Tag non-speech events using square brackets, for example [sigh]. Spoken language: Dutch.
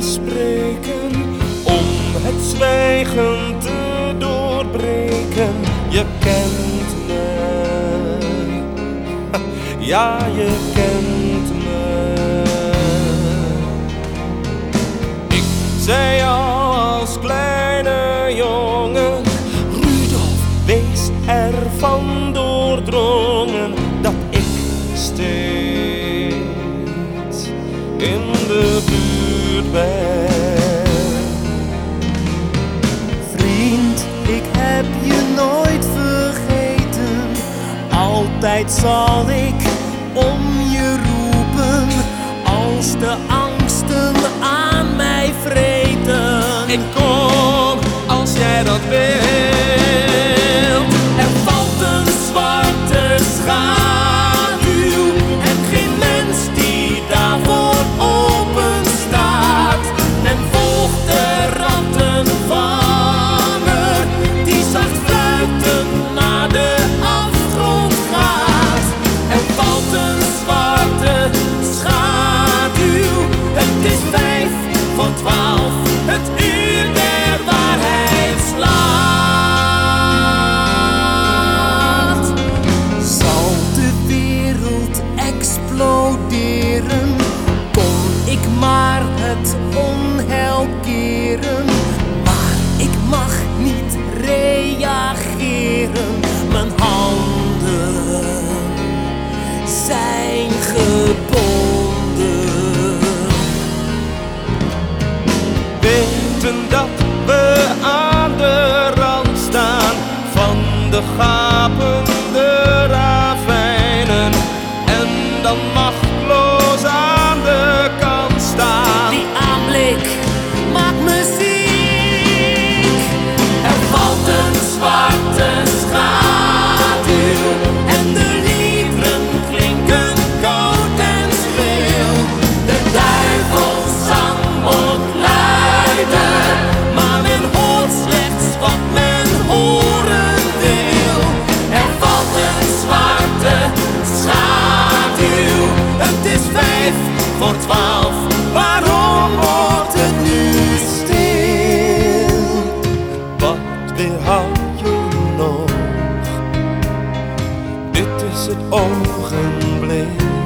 spreken om het zwijgen te doorbreken. Je kent me, [laughs] ja je kent me. Ik zei al als kleine jongen, Rudolf, wees ervan doordrongen buurt. Vriend, ik heb je nooit vergeten. Altijd zal ik om je roepen als de Kon ik maar het onheil keren. Maar ik mag niet reageren. Mijn handen zijn gebonden. Weten dat we aan de rand staan van de gapen. Het is vijf voor twaalf, waarom wordt het nu stil? Wat weerhoudt je nog? Dit is het ogenblik.